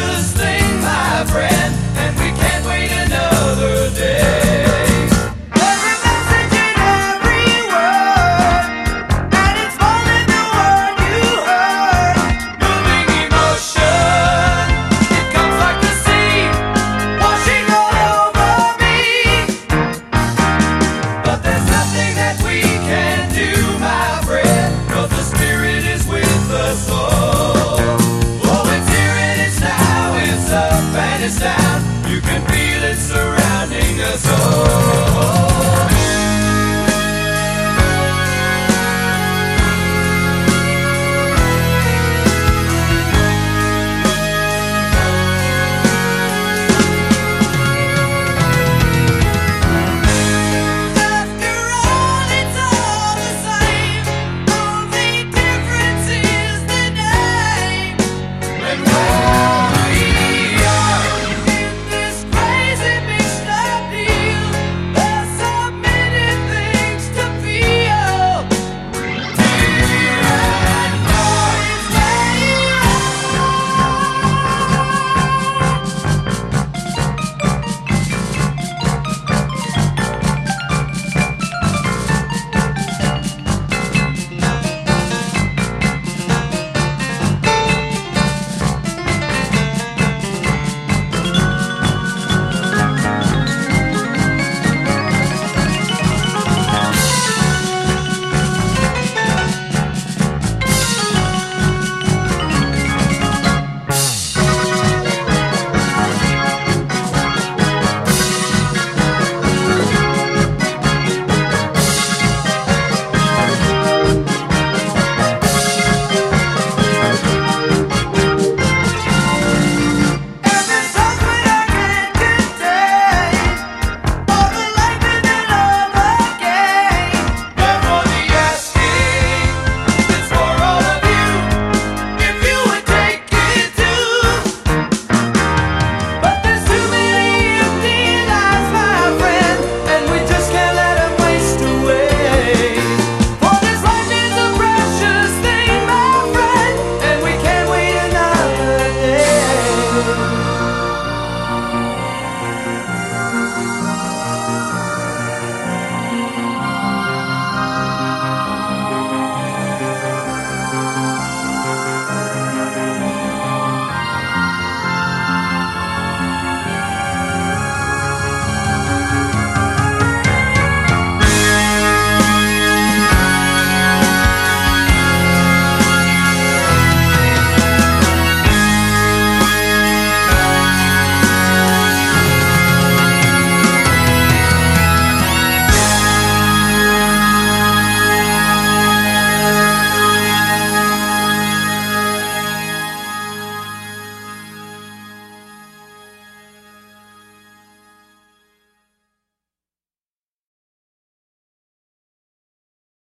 just think